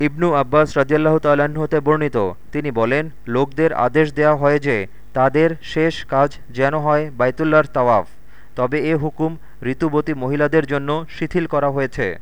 ইবনু আব্বাস রাজিয়াল্লাহ তাল্লাহ্ন হতে বর্ণিত। তিনি বলেন, লোকদের আদেশ দেয়া হয় যে, তাদের শেষ কাজ যেন হয় বাইতুল্লাহর তাওয়াফ। তবে এ হুকুম ঋতুবতী মহিলাদের জন্য শিথিল করা হয়েছে।